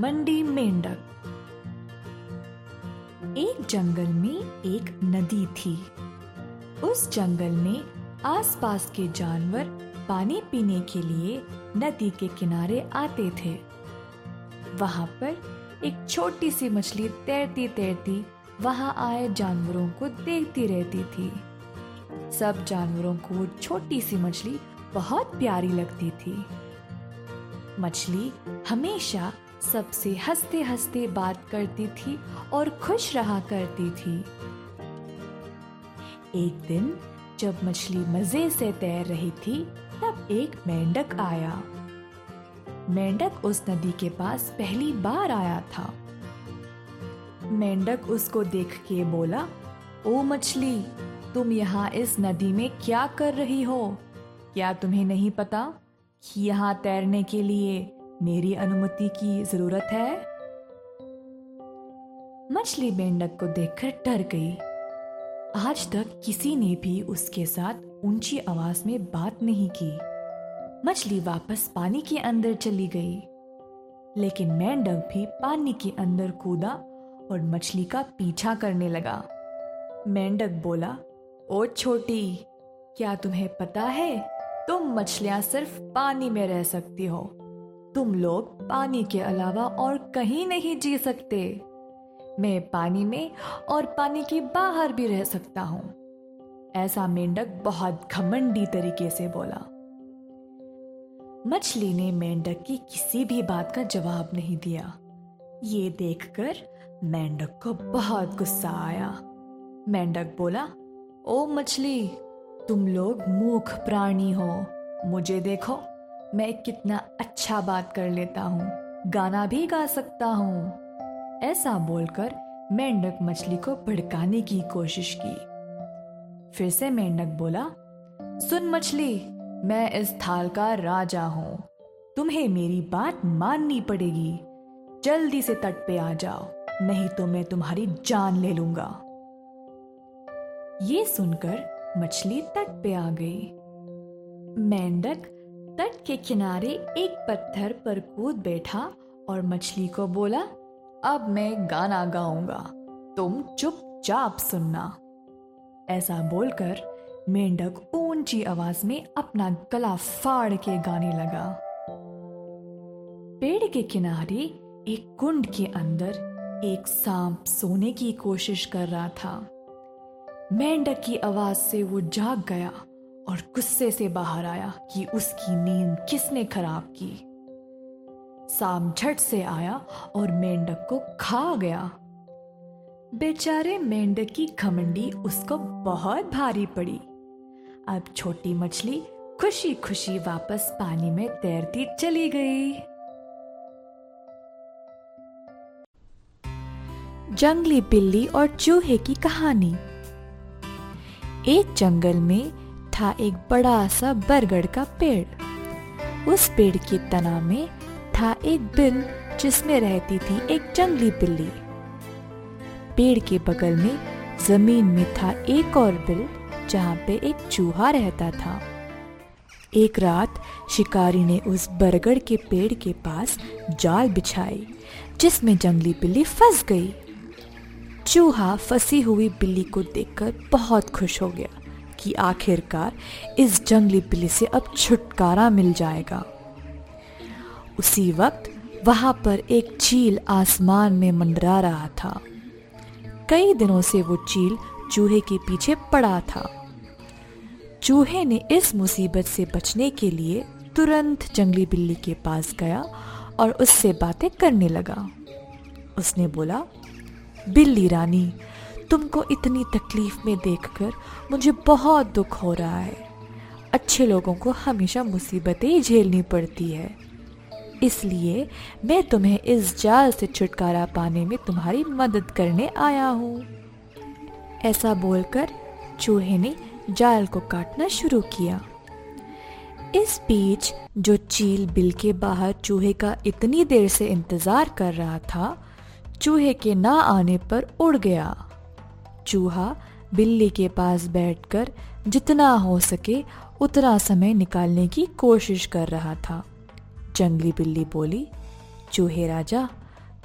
घमंडी मेंढक एक जंगल में एक नदी थी। उस जंगल में आसपास के जानवर पानी पीने के लिए नदी के किनारे आते थे। वहाँ पर एक छोटी सी मछली तैरती तैरती वहाँ आए जानवरों को देखती रहती थी। सब जानवरों को वो छोटी सी मछली बहुत प्यारी लगती थी। मछली हमेशा सबसे हँसते हँसते बात करती थी और खुश रहा करती थी। एक दिन, जब मछली मज़े से तैर रही थी, तब एक मेंढक आया। मेंढक उस नदी के पास पहली बार आया था। मेंढक उसको देख के बोला, ओ मछली, तुम यहाँ इस नदी में क्या कर रही हो? क्या तुम्हें नहीं पता कि यहाँ तैरने के लिए मेरी अनुमति की ज़रूरत है? मछली मेंढक को देखकर डर गई। आज तक किसी ने भी उसके साथ ऊँची आवाज़ में बात नहीं की। मछली वापस पानी के अंदर चली गई। लेकिन मेंढक भी पानी के अंदर कूदा और मछली का पीछा करने लगा। मेंढक बोला, ओ छोटी, क्या तुम्हें पता है, तुम मछलियाँ सिर्फ़ पानी में रह सकती हो। तुम लोग पानी के अलावा और कहीं नहीं जी सकते। मैं पानी में और पानी के बाहर भी रह सकता हूँ। ऐसा मेंढक बहुत घमंडी तरीके से बोला। मछली ने मेंढक की किसी भी बात का जवाब नहीं दिया। ये देखकर मेंढक को बहुत गुस्सा आया। मेंढक बोला, ओ मछली, तुम लोग मूख प्राणी हो। मुझे देखो मैं कितना अच्छा बात कर लेता हूँ, गाना भी गा सकता हूँ। ऐसा बोलकर मेंढक मछली को भड़काने की कोशिश की। फिर से मेंढक बोला, सुन मछली, मैं इस थाल का राजा हूँ। तुम्हें मेरी बात माननी पड़ेगी। जल्दी से तट पे आ जाओ, नहीं तो मैं तुम्हारी जान ले लूँगा। ये सुनकर मछली तट पे आ गई। मेंढक तट के किनारे एक पत्थर पर कूद बैठा और मछली को बोला, अब मैं गाना गाऊँगा। तुम चुपचाप सुनना। ऐसा बोलकर मेंढक ऊँची आवाज़ में अपना गला फाड़ के गाने लगा। पेड़ के किनारे एक कुंड के अंदर एक सांप सोने की कोशिश कर रहा था। मेंढक की आवाज़ से वो जाग गया। और गुस्से से बाहर आया कि उसकी नींद किसने खराब की। साम झट से आया और मेंढक को खा गया। बेचारे मेंढक की खमंडी उसको बहुत भारी पड़ी। अब छोटी मछली खुशी खुशी वापस पानी में तैरती चली गई। जंगली बिल्ली और चूहे की कहानी। एक जंगल में था एक बड़ा सा बरगद का पेड़। उस पेड़ के तना में था एक बिल जिसमें रहती थी एक जंगली बिल्ली। पेड़ के बगल में ज़मीन में था एक और बिल, जहाँ पे एक चूहा रहता था। एक रात शिकारी ने उस बरगद के पेड़ के पास जाल बिछाई, जिसमें जंगली बिल्ली फंस गई। चूहा फंसी हुई बिल्ली को देखकर बहुत खुश हो गया। कि आखिरकार इस जंगली बिल्ली से अब छुटकारा मिल जाएगा। उसी वक्त वहाँ पर एक चील आसमान में मंडरा रहा था। कई दिनों से वो चील चूहे के पीछे पड़ा था। चूहे ने इस मुसीबत से बचने के लिए तुरंत जंगली बिल्ली के पास गया और उससे बातें करने लगा। उसने बोला, बिल्ली रानी तुमको इतनी तकलीफ़ में देखकर मुझे बहुत दुख हो रहा है। अच्छे लोगों को हमेशा मुसीबतें झेलनी पड़ती है। इसलिए मैं तुम्हें इस जाल से छुटकारा पाने में तुम्हारी मदद करने आया हूँ। ऐसा बोलकर चूहे ने जाल को काटना शुरू किया। इस बीच जो चील बिल के बाहर चूहे का इतनी देर से इंतज़ार कर रहा था, चूहे के ना आने पर उड़ गया। चूहा बिल्ली के पास बैठकर जितना हो सके उतना समय निकालने की कोशिश कर रहा था। जंगली बिल्ली बोली, चूहे राजा,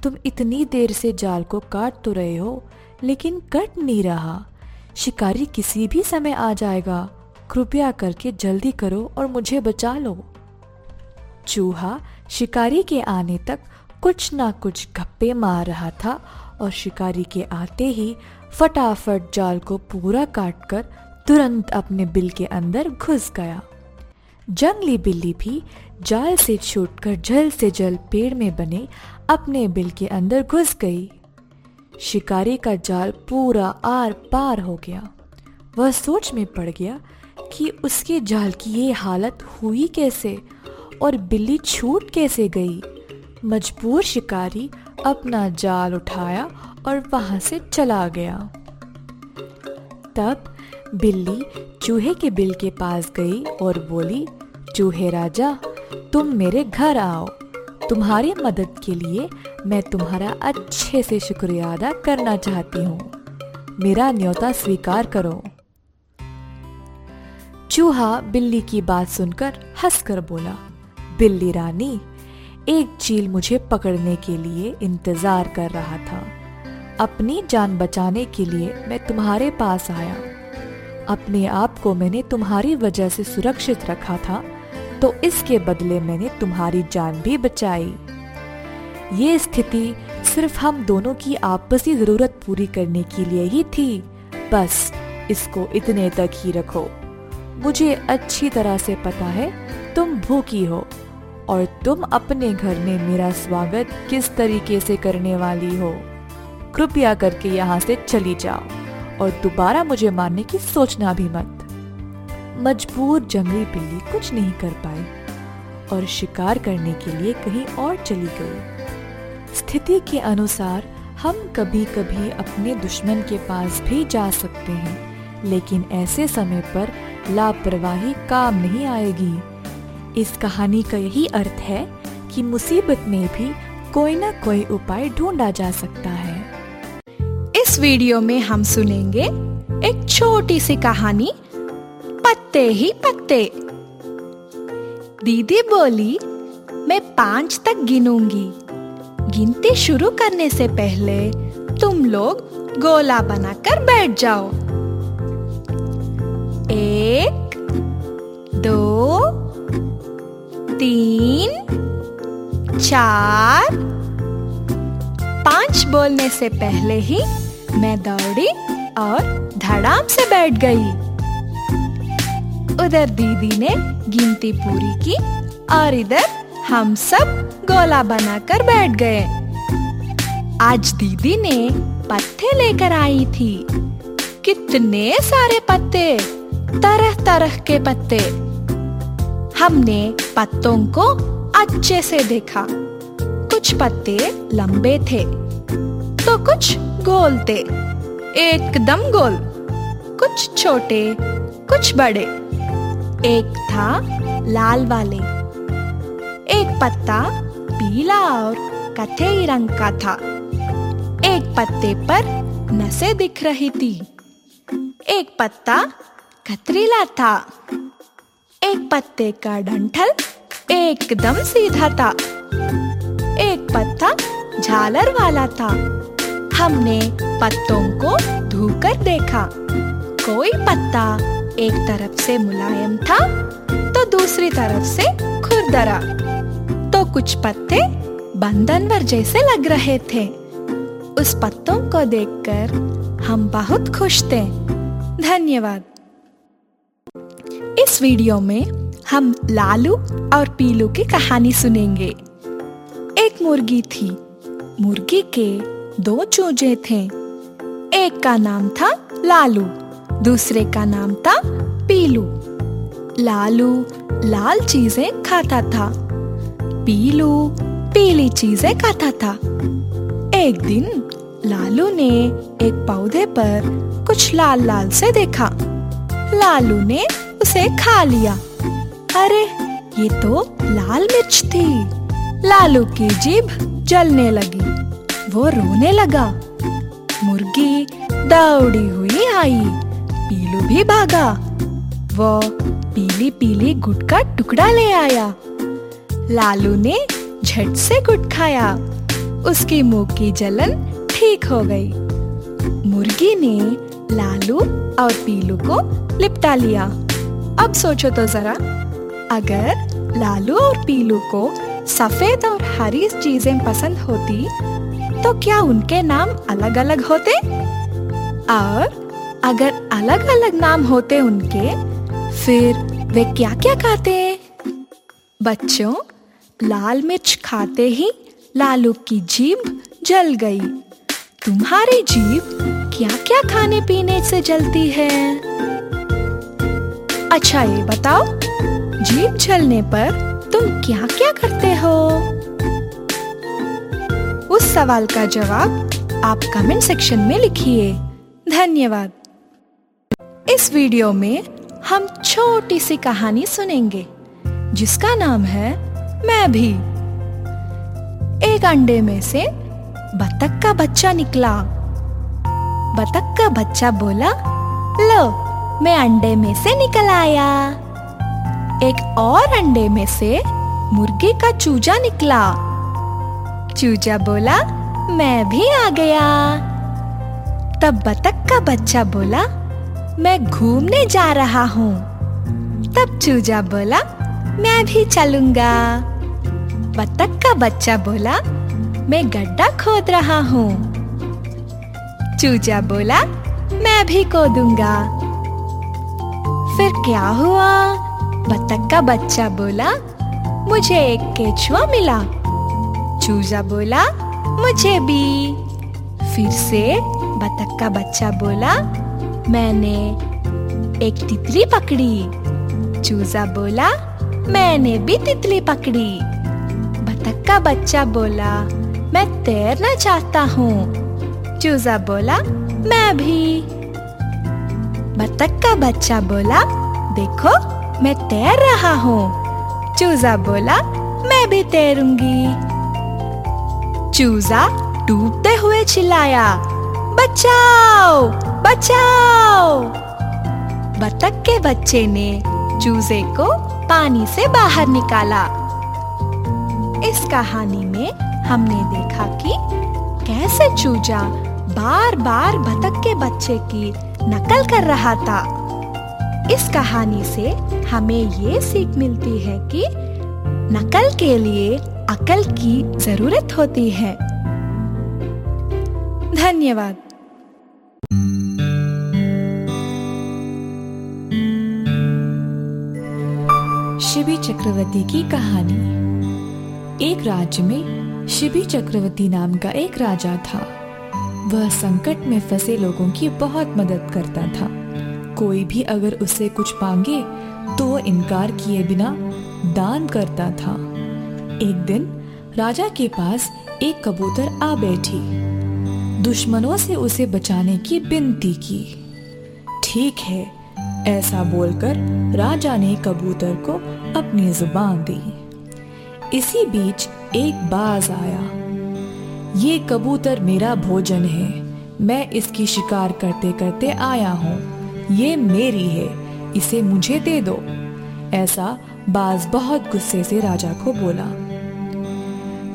तुम इतनी देर से जाल को काट तो रहे हो, लेकिन कट नहीं रहा। शिकारी किसी भी समय आ जाएगा। कृपया करके जल्दी करो और मुझे बचा लो। चूहा शिकारी के आने तक कुछ ना कुछ गप्पे मार रहा था और शिकारी के आते ही फटाफट जाल को पूरा काटकर तुरंत अपने बिल के अंदर घुस गया। जंगली बिल्ली भी जाल से छूटकर जल्द से जल्द पेड़ में बने अपने बिल के अंदर घुस गई। शिकारी का जाल पूरा आर पार हो गया। वह सोच में पड़ गया कि उसके जाल की ये हालत हुई कैसे और बिल्ली छूट कैसे गई। मजबूर शिकारी अपना जाल उठाया और वहाँ से चला गया। तब बिल्ली चूहे के बिल के पास गई और बोली, चूहे राजा, तुम मेरे घर आओ। तुम्हारी मदद के लिए मैं तुम्हारा अच्छे से शुक्रिया अदा करना चाहती हूँ। मेरा न्योता स्वीकार करो। चूहा बिल्ली की बात सुनकर हंसकर बोला, बिल्ली रानी एक चील मुझे पकड़ने के लिए इंतज़ार कर रहा था। अपनी जान बचाने के लिए मैं तुम्हारे पास आया। अपने आप को मैंने तुम्हारी वजह से सुरक्षित रखा था तो इसके बदले मैंने तुम्हारी जान भी बचाई। ये स्थिति सिर्फ़ हम दोनों की आपसी ज़रूरत पूरी करने के लिए ही थी। बस इसको इतने तक ही रखो। मुझे अच्छी तरह से पता है तुम भूखी हो। और तुम अपने घर में मेरा स्वागत किस तरीके से करने वाली हो? कृपया करके यहाँ से चली जाओ और दोबारा मुझे मारने की सोचना भी मत। मजबूर जंगली बिल्ली कुछ नहीं कर पाई और शिकार करने के लिए कहीं और चली गई। स्थिति के अनुसार हम कभी कभी अपने दुश्मन के पास भी जा सकते हैं, लेकिन ऐसे समय पर लापरवाही काम नहीं आएगी। इस कहानी का यही अर्थ है कि मुसीबत में भी कोई ना कोई उपाय ढूंढा जा सकता है। इस वीडियो में हम सुनेंगे एक छोटी सी कहानी, पत्ते ही पत्ते। दीदी बोली, मैं पाँच तक गिनूँगी। गिनती शुरू करने से पहले तुम लोग गोला बनाकर बैठ जाओ। एक तीन, चार। पाँच बोलने से पहले ही मैं दौड़ी और धड़ाम से बैठ गई। उधर दीदी ने गिनती पूरी की और इधर हम सब गोला बनाकर बैठ गए। आज दीदी ने पत्ते लेकर आई थी। कितने सारे पत्ते तरह तरह के पत्ते। हमने पत्तों को अच्छे से देखा। कुछ पत्ते लंबे थे तो कुछ गोल थे, एकदम गोल। कुछ छोटे, कुछ बड़े। एक था लाल वाले, एक पत्ता पीला और कथई रंग का था। एक पत्ते पर नसें दिख रही थी। एक पत्ता कतरीला था। एक पत्ते का डंठल, एकदम सीधा था। एक पत्ता झालर वाला था। हमने पत्तों को धोकर देखा। कोई पत्ता एक तरफ़ से मुलायम था तो दूसरी तरफ़ से खुरदरा। तो कुछ पत्ते बंदनवर जैसे लग रहे थे। उस पत्तों को देखकर हम बहुत खुश थे। धन्यवाद। इस वीडियो में हम लालू और पीलू की कहानी सुनेंगे। एक मुर्गी थी। मुर्गी के दो चूजे थे। एक का नाम था लालू, दूसरे का नाम था पीलू। लालू लाल चीज़ें खाता था। पीलू पीली चीज़ें खाता था। एक दिन लालू ने एक पौधे पर कुछ लाल लाल से देखा। लालू ने उसे खा लिया। अरे, ये तो लाल मिर्च थी। लालू की जीभ जलने लगी। वो रोने लगा। मुर्गी दौड़ी हुई आई। पीलू भी भागा। वो पीली पीली गुट का टुकड़ा ले आया। लालू ने झट से गुट खाया। उसकी मुँह की जलन ठीक हो गई। मुर्गी ने लालू और पीलू को लिपटा लिया। अब सोचो तो जरा। अगर लालू और पीलू को सफ़ेद और हरी चीज़ें पसंद होती तो क्या उनके नाम अलग अलग होते? और अगर अलग अलग नाम होते उनके, फिर वे क्या क्या खाते बच्चों, लाल मिर्च खाते ही लालू की जीभ जल गई। तुम्हारी जीभ क्या क्या खाने पीने से जलती है? अच्छा ये बताओ, जीप जलने पर तुम क्या क्या करते हो? उस सवाल का जवाब आप कमेंट सेक्शन में लिखिए। धन्यवाद। इस वीडियो में हम छोटी सी कहानी सुनेंगे, जिसका नाम है मैं भी। एक अंडे में से बतख का बच्चा निकला। बतख का बच्चा बोला, लो मैं अंडे में से निकल आया। एक और अंडे में से मुर्गे का चूजा निकला। चूजा बोला, मैं भी आ गया। तब बतख का बच्चा बोला, मैं घूमने जा रहा हूँ। तब चूजा बोला, मैं भी चलूँगा। बतख का बच्चा बोला, मैं गड्ढा खोद रहा हूँ। चूजा बोला, मैं भी खोदूँगा। फिर क्या हुआ? बतख का बच्चा बोला, मुझे एक केचुआ मिला। चूजा बोला, मुझे भी। फिर से बतख का बच्चा बोला, मैंने एक तितली पकड़ी। चूजा बोला, मैंने भी तितली पकड़ी। बतख का बच्चा बोला, मैं तैरना चाहता हूँ। चूजा बोला, मैं भी। बतख का बच्चा बोला, देखो, मैं तैर रहा हूँ। चूजा बोला, मैं भी तैरूँगी। चूजा डूबते हुए चिल्लाया, बचाओ बचाओ! बतख के बच्चे ने चूजे को पानी से बाहर निकाला। इस कहानी में हमने देखा कि कैसे चूजा बार बार बतख के बच्चे की नकल कर रहा था। इस कहानी से हमें ये सीख मिलती है कि नकल के लिए अकल की ज़रूरत होती है। धन्यवाद। शिबी चक्रवर्ती की कहानी। एक राज्य में शिबी चक्रवर्ती नाम का एक राजा था। वह संकट में फंसे लोगों की बहुत मदद करता था। कोई भी अगर उससे कुछ मांगे तो वो इनकार किए बिना दान करता था। एक दिन राजा के पास एक कबूतर आ बैठी। दुश्मनों से उसे बचाने की विनती की। ठीक है, ऐसा बोलकर राजा ने कबूतर को अपनी ज़ुबान दी। इसी बीच एक बाज आया। ये कबूतर मेरा भोजन है। मैं इसकी शिकार करते करते आया हूँ। ये मेरी है। इसे मुझे दे दो। ऐसा बाज बहुत गुस्से से राजा को बोला।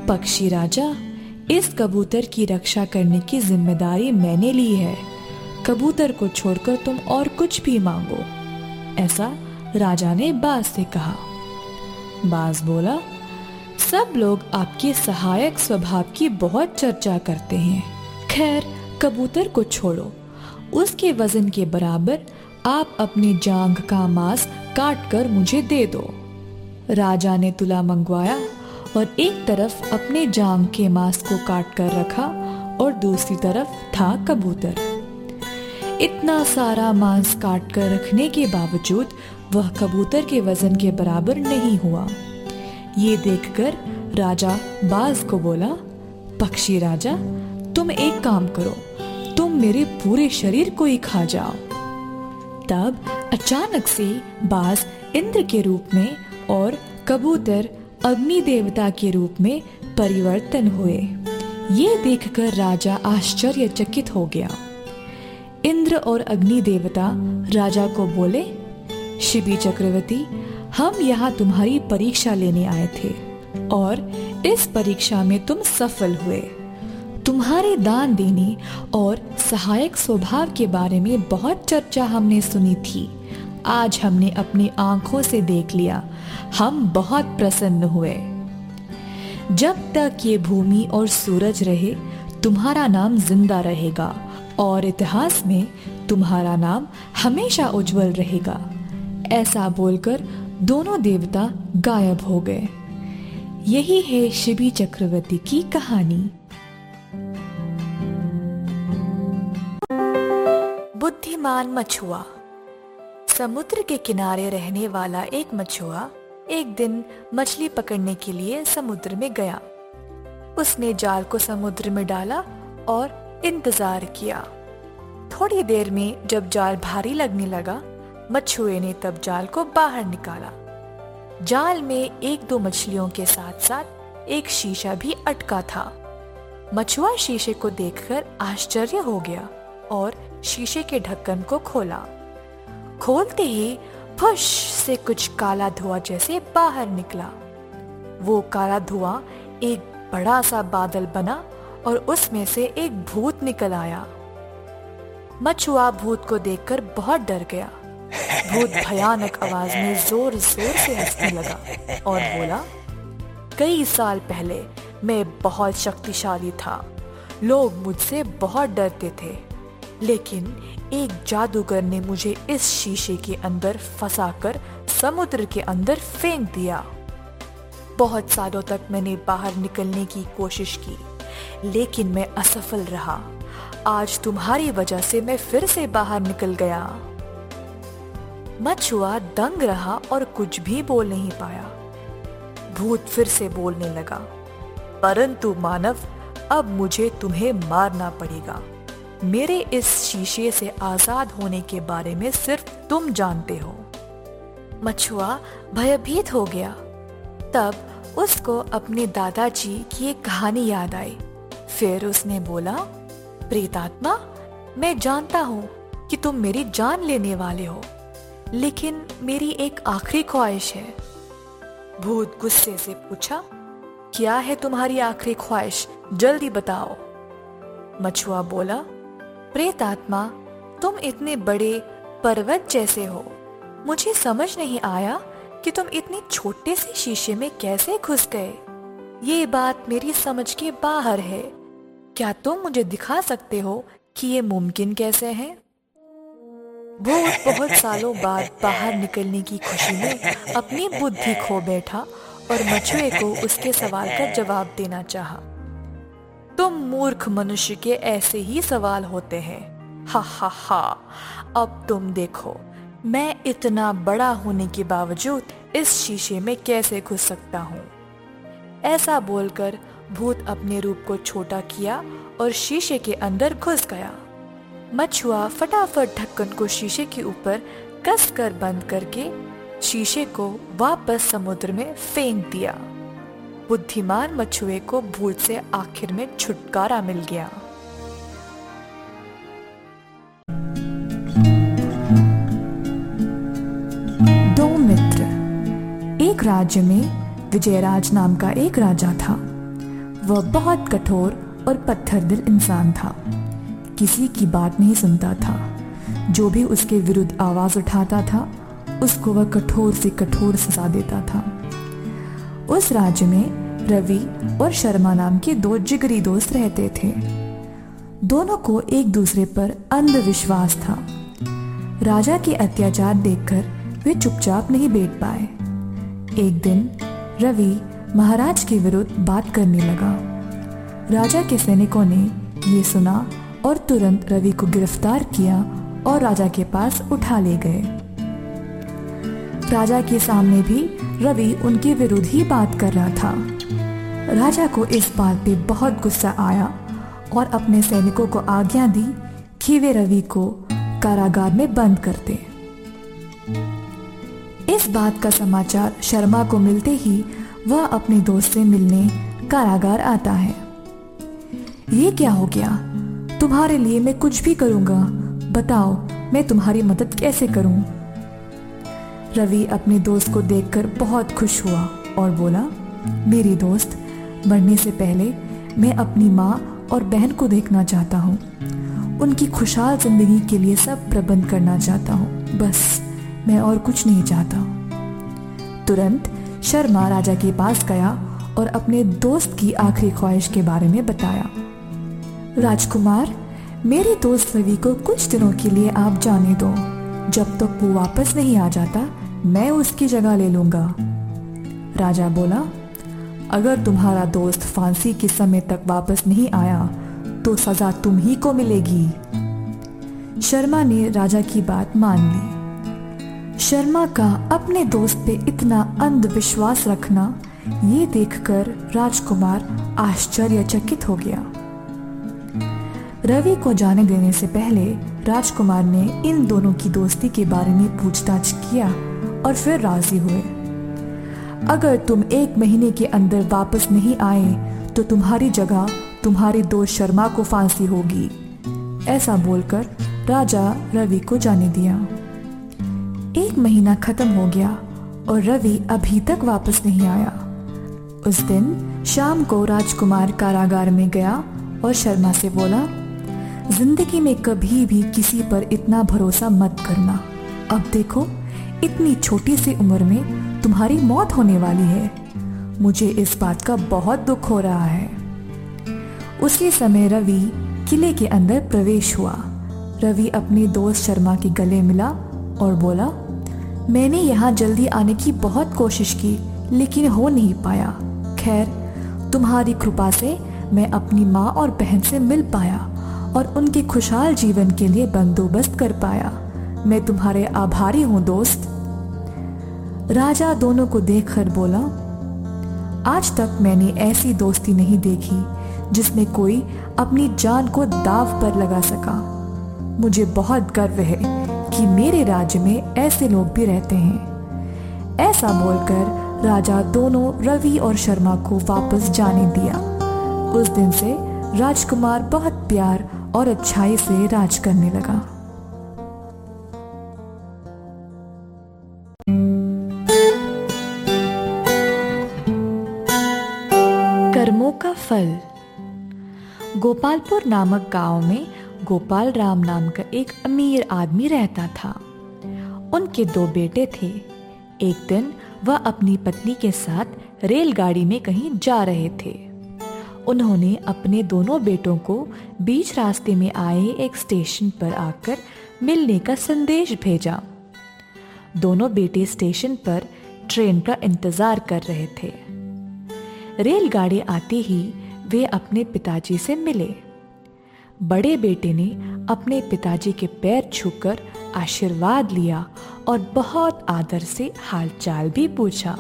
पक्षी राजा, इस कबूतर की रक्षा करने की ज़िम्मेदारी मैंने ली है। कबूतर को छोड़कर तुम और कुछ भी मांगो। ऐसा राजा ने बाज से कहा। बाज बोला सब लोग आपके सहायक स्वभाव की बहुत चर्चा करते हैं। खैर, कबूतर को छोड़ो। उसके वज़न के बराबर आप अपनी जांग का मांस काट कर मुझे दे दो। राजा ने तुला मंगवाया और एक तरफ़ अपने जांग के मांस को काट कर रखा और दूसरी तरफ़ था कबूतर। इतना सारा मांस काट कर रखने के बावजूद वह कबूतर के वज़न के बराबर नहीं हुआ। ये देखकर राजा बाज को बोला, पक्षी राजा, तुम एक काम करो, तुम मेरे पूरे शरीर को ही खा जाओ। तब अचानक से बाज इंद्र के रूप में और कबूतर अग्नि देवता के रूप में परिवर्तन हुए। ये देखकर राजा आश्चर्यचकित हो गया। इंद्र और अग्नि देवता राजा को बोले, शिबी चक्रवर्ती हम यहाँ तुम्हारी परीक्षा लेने आए थे और इस परीक्षा में तुम सफल हुए। तुम्हारे दान देने और सहायक स्वभाव के बारे में बहुत चर्चा हमने सुनी थी। आज हमने अपनी आँखों से देख लिया। हम बहुत प्रसन्न हुए। जब तक ये भूमि और सूरज रहे, तुम्हारा नाम ज़िंदा रहेगा और इतिहास में तुम्हारा नाम हमेशा उज्जवल रहेगा। ऐसा बोलकर दोनों देवता गायब हो गए। यही है शिबी चक्रवर्ती की कहानी। बुद्धिमान मछुआ। समुद्र के किनारे रहने वाला एक मछुआ एक दिन मछली पकड़ने के लिए समुद्र में गया। उसने जाल को समुद्र में डाला और इंतज़ार किया। थोड़ी देर में जब जाल भारी लगने लगा मछुए ने तब जाल को बाहर निकाला। जाल में एक दो मछलियों के साथ साथ एक शीशा भी अटका था। मछुआ शीशे को देखकर आश्चर्य हो गया और शीशे के ढक्कन को खोला। खोलते ही फुश से कुछ काला धुआँ जैसे बाहर निकला। वो काला धुआँ एक बड़ा सा बादल बना और उसमें से एक भूत निकल आया। मछुआ भूत को देखकर बहुत डर गया। भूत भयानक आवाज़ में ज़ोर ज़ोर से हंसने लगा और बोला, कई साल पहले मैं बहुत शक्तिशाली था। लोग मुझसे बहुत डरते थे, लेकिन एक जादूगर ने मुझे इस शीशे के अंदर फंसाकर समुद्र के अंदर फेंक दिया। बहुत सालों तक मैंने बाहर निकलने की कोशिश की, लेकिन मैं असफल रहा। आज तुम्हारी वजह से मैं फिर से बाहर निकल गया। मछुआ दंग रहा और कुछ भी बोल नहीं पाया। भूत फिर से बोलने लगा, परंतु मानव, अब मुझे तुम्हें मारना पड़ेगा। मेरे इस शीशे से आज़ाद होने के बारे में सिर्फ़ तुम जानते हो। मछुआ भयभीत हो गया। तब उसको अपने दादाजी की एक कहानी याद आई। फिर उसने बोला, प्रेतात्मा, मैं जानता हूँ कि तुम मेरी जान लेने वाले हो। लेकिन मेरी एक आखिरी ख्वाहिश है। भूत गुस्से से पूछा, क्या है तुम्हारी आखिरी ख्वाहिश? जल्दी बताओ। मछुआ बोला प्रेत आत्मा तुम इतने बड़े पर्वत जैसे हो। मुझे समझ नहीं आया कि तुम इतने छोटे से शीशे में कैसे घुस गए। ये बात मेरी समझ के बाहर है। क्या तुम मुझे दिखा सकते हो कि ये मुमकिन कैसे है? भूत बहुत सालों बाद बाहर निकलने की खुशी में अपनी बुद्धि खो बैठा और मछुए को उसके सवाल का जवाब देना चाहा। तुम मूर्ख मनुष्य के ऐसे ही सवाल होते हैं। हा हा हा। अब तुम देखो, मैं इतना बड़ा होने के बावजूद इस शीशे में कैसे घुस सकता हूँ? ऐसा बोलकर भूत अपने रूप को छोटा किया और शीशे के अंदर घुस गया। मछुआ फटाफट ढक्कन को शीशे के ऊपर कस कर बंद करके शीशे को वापस समुद्र में फेंक दिया। बुद्धिमान मछुए को भूत से आखिर में छुटकारा मिल गया। दो मित्र। एक राज्य में विजयराज नाम का एक राजा था। वह बहुत कठोर और पत्थर दिल इंसान था। किसी की बात नहीं सुनता था। जो भी उसके विरुद्ध आवाज़ उठाता था, उसको वह कठोर से कठोर सजा देता था। उस राज्य में रवि और शर्मा नाम के दो जिगरी दोस्त रहते थे। दोनों को एक दूसरे पर अंधविश्वास था। राजा के अत्याचार देखकर वे चुपचाप नहीं बैठ पाए। एक दिन रवि महाराज के विरुद्ध बात करने लगा। राजा के सैनिकों ने ये सुना और तुरंत रवि को गिरफ़्तार किया और राजा के पास उठा ले गए। राजा के सामने भी रवि उनके विरुद्ध ही बात कर रहा था। राजा को इस बात पे बहुत गुस्सा आया और अपने सैनिकों को आज्ञा दी कि वे रवि को कारागार में बंद कर दे। इस बात का समाचार शर्मा को मिलते ही वह अपने दोस्त से मिलने कारागार आता है। ये क्या हो गया? तुम्हारे लिए मैं कुछ भी करूँगा। बताओ, मैं तुम्हारी मदद कैसे करूँ? रवि अपने दोस्त को देखकर बहुत खुश हुआ और बोला, मेरी दोस्त, मरने से पहले मैं अपनी माँ और बहन को देखना चाहता हूँ। उनकी खुशहाल ज़िंदगी के लिए सब प्रबंध करना चाहता हूँ। बस, मैं और कुछ नहीं चाहता। तुरंत शर्मा राजा के पास गया और अपने दोस्त की आखिरी ख्वाहिश के बारे में बताया। राजकुमार, मेरे दोस्त रवि को कुछ दिनों के लिए आप जाने दो। जब तक वो वापस नहीं आ जाता, मैं उसकी जगह ले लूँगा। राजा बोला, अगर तुम्हारा दोस्त फांसी के समय तक वापस नहीं आया तो सजा तुम ही को मिलेगी। शर्मा ने राजा की बात मान ली। शर्मा का अपने दोस्त पे इतना अंधविश्वास रखना, ये देखकर राजकुमार आश्चर्यचकित हो गया। रवि को जाने देने से पहले राजकुमार ने इन दोनों की दोस्ती के बारे में पूछताछ किया और फिर राज़ी हुए। अगर तुम एक महीने के अंदर वापस नहीं आए तो तुम्हारी जगह तुम्हारी दोस्त शर्मा को फांसी होगी, ऐसा बोलकर राजा रवि को जाने दिया। एक महीना खत्म हो गया और रवि अभी तक वापस नहीं आया। उस दिन शाम को राजकुमार कारागार में गया और शर्मा से बोला ज़िंदगी में कभी भी किसी पर इतना भरोसा मत करना। अब देखो, इतनी छोटी सी उम्र में तुम्हारी मौत होने वाली है। मुझे इस बात का बहुत दुख हो रहा है। उसी समय रवि किले के अंदर प्रवेश हुआ। रवि अपने दोस्त शर्मा के गले मिला और बोला, मैंने यहाँ जल्दी आने की बहुत कोशिश की, लेकिन हो नहीं पाया। खैर, तुम्हारी कृपा से मैं अपनी माँ और बहन से मिल पाया। और उनके खुशहाल जीवन के लिए बंदोबस्त कर पाया। मैं तुम्हारे आभारी हूँ, दोस्त। राजा दोनों को देखकर बोला, आज तक मैंने ऐसी दोस्ती नहीं देखी, जिसमें कोई अपनी जान को दाव पर लगा सका। मुझे बहुत गर्व है कि मेरे राज्य में ऐसे लोग भी रहते हैं। ऐसा बोलकर राजा दोनों रवि और शर्मा को वापस जाने दिया। उस दिन से राजकुमार बहुत प्यार और अच्छाई से राज करने लगा। कर्मों का फल। गोपालपुर नामक गाँव में गोपाल राम नाम का एक अमीर आदमी रहता था। उनके दो बेटे थे। एक दिन वह अपनी पत्नी के साथ रेलगाड़ी में कहीं जा रहे थे। उन्होंने अपने दोनों बेटों को बीच रास्ते में आए एक स्टेशन पर आकर मिलने का संदेश भेजा। दोनों बेटे स्टेशन पर ट्रेन का इंतज़ार कर रहे थे। रेलगाड़ी आते ही वे अपने पिताजी से मिले। बड़े बेटे ने अपने पिताजी के पैर छूकर आशीर्वाद लिया और बहुत आदर से हालचाल भी पूछा।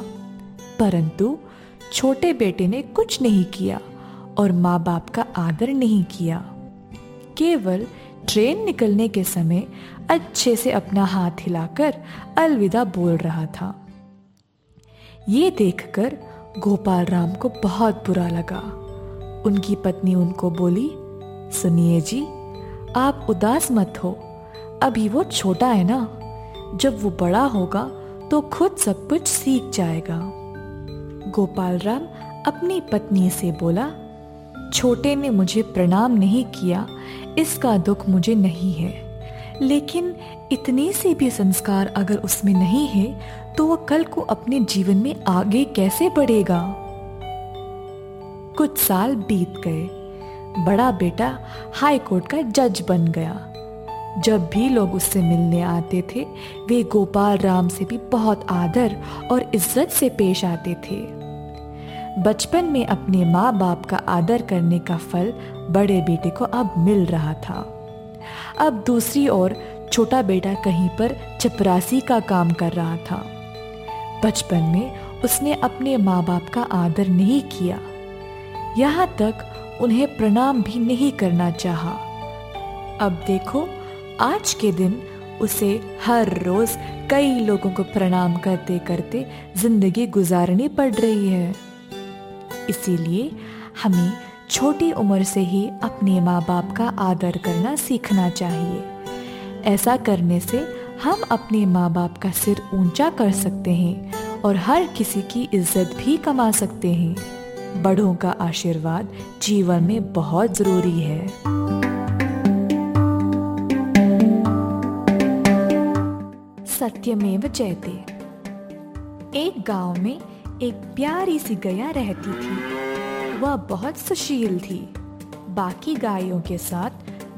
परंतु छोटे बेटे ने कुछ नहीं किया। और माँ बाप का आदर नहीं किया। केवल ट्रेन निकलने के समय अच्छे से अपना हाथ हिलाकर अलविदा बोल रहा था। ये देखकर गोपाल राम को बहुत बुरा लगा। उनकी पत्नी उनको बोली, सुनिए जी, आप उदास मत हो। अभी वो छोटा है ना। जब वो बड़ा होगा तो खुद सब कुछ सीख जाएगा। गोपाल राम अपनी पत्नी से बोला छोटे ने मुझे प्रणाम नहीं किया, इसका दुख मुझे नहीं है। लेकिन इतने सी भी संस्कार अगर उसमें नहीं है तो वह कल को अपने जीवन में आगे कैसे बढ़ेगा? कुछ साल बीत गए। बड़ा बेटा हाई कोर्ट का जज बन गया। जब भी लोग उससे मिलने आते थे, वे गोपाल राम से भी बहुत आदर और इज़्ज़त से पेश आते थे। बचपन में अपने माँ बाप का आदर करने का फल बड़े बेटे को अब मिल रहा था। अब दूसरी ओर छोटा बेटा कहीं पर चपरासी का काम कर रहा था। बचपन में उसने अपने माँ बाप का आदर नहीं किया। यहाँ तक उन्हें प्रणाम भी नहीं करना चाहा। अब देखो, आज के दिन उसे हर रोज कई लोगों को प्रणाम करते करते ज़िंदगी गुजारनी पड़ रही है। इसीलिए हमें छोटी उम्र से ही अपने माँ बाप का आदर करना सीखना चाहिए। ऐसा करने से हम अपने माँ बाप का सिर ऊँचा कर सकते हैं और हर किसी की इज़्ज़त भी कमा सकते हैं। बड़ों का आशीर्वाद जीवन में बहुत ज़रूरी है। सत्यमेव जयते। एक गाँव में एक प्यारी सी गया रहती थी। वह बहुत सुशील थी। बाकी गायों के साथ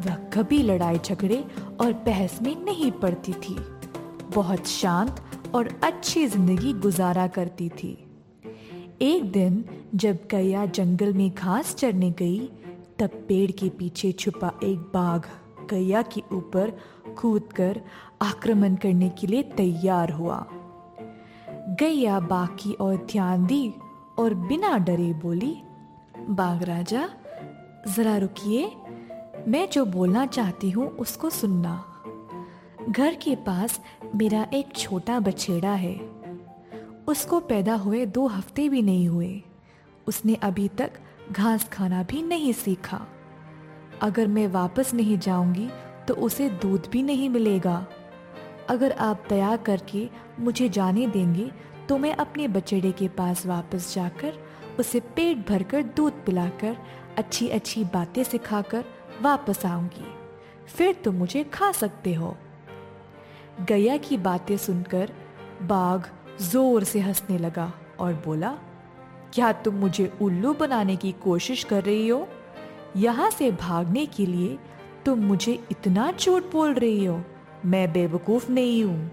वह कभी लड़ाई झगड़े और बहस में नहीं पड़ती थी। बहुत शांत और अच्छी ज़िंदगी गुजारा करती थी। एक दिन जब गया जंगल में घास चरने गई, तब पेड़ के पीछे छुपा एक बाघ गया के ऊपर कूदकर आक्रमण करने के लिए तैयार हुआ। गैया बाघ की ओर ध्यान दी और बिना डरे बोली बाघ राजा, जरा रुकिए, मैं जो बोलना चाहती हूँ उसको सुनना। घर के पास मेरा एक छोटा बछेड़ा है। उसको पैदा हुए दो हफ़्ते भी नहीं हुए। उसने अभी तक घास खाना भी नहीं सीखा। अगर मैं वापस नहीं जाऊँगी तो उसे दूध भी नहीं मिलेगा। अगर आप दया करके मुझे जाने देंगे तो मैं अपने बछड़े के पास वापस जाकर उसे पेट भरकर दूध पिलाकर अच्छी अच्छी बातें सिखाकर वापस आऊँगी। फिर तुम मुझे खा सकते हो। गैया की बातें सुनकर बाघ ज़ोर से हंसने लगा और बोला, क्या तुम मुझे उल्लू बनाने की कोशिश कर रही हो? यहाँ से भागने के लिए तुम मुझे इतना झूठ बोल रही हो। मैं बेवकूफ़ नहीं हूँ।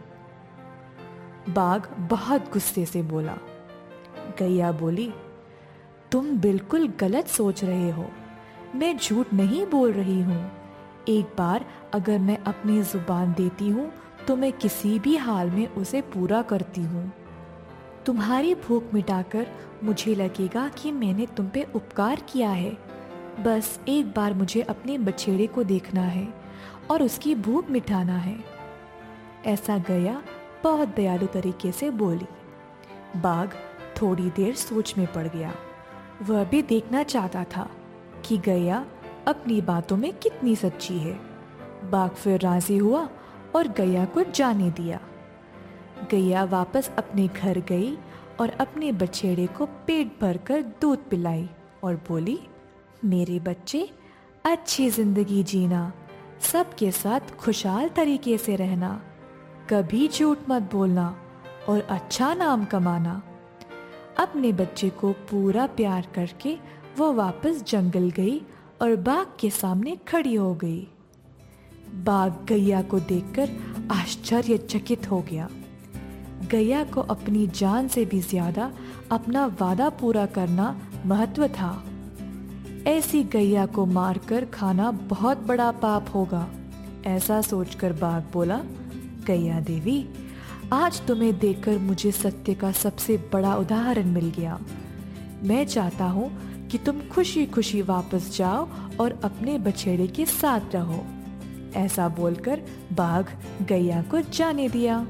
बाघ बहुत गुस्से से बोला, गैया बोली, तुम बिल्कुल गलत सोच रहे हो। मैं झूठ नहीं बोल रही हूँ। एक बार अगर मैं अपनी ज़ुबान देती हूँ तो मैं किसी भी हाल में उसे पूरा करती हूँ। तुम्हारी भूख मिटाकर मुझे लगेगा कि मैंने तुम पे उपकार किया है। बस एक बार मुझे अपने बछेड़े को देखना है। और उसकी भूख मिटाना है। ऐसा गया बहुत दयालु तरीके से बोली। बाघ थोड़ी देर सोच में पड़ गया। वह भी देखना चाहता था कि गया अपनी बातों में कितनी सच्ची है। बाघ फिर राज़ी हुआ और गया को जाने दिया। गैया वापस अपने घर गई और अपने बछेड़े को पेट भरकर दूध पिलाई और बोली, मेरे बच्चे, अच्छी ज़िंदगी जीना। सबके साथ खुशहाल तरीके से रहना। कभी झूठ मत बोलना और अच्छा नाम कमाना। अपने बच्चे को पूरा प्यार करके वो वापस जंगल गई और बाघ के सामने खड़ी हो गई। बाघ गैया को देखकर आश्चर्यचकित हो गया। गैया को अपनी जान से भी ज़्यादा अपना वादा पूरा करना महत्व था। ऐसी गैया को मारकर खाना बहुत बड़ा पाप होगा, ऐसा सोचकर बाघ बोला, गैया देवी, आज तुम्हें देखकर मुझे सत्य का सबसे बड़ा उदाहरण मिल गया। मैं चाहता हूँ कि तुम खुशी खुशी वापस जाओ और अपने बछेड़े के साथ रहो। ऐसा बोलकर बाघ गैया को जाने दिया।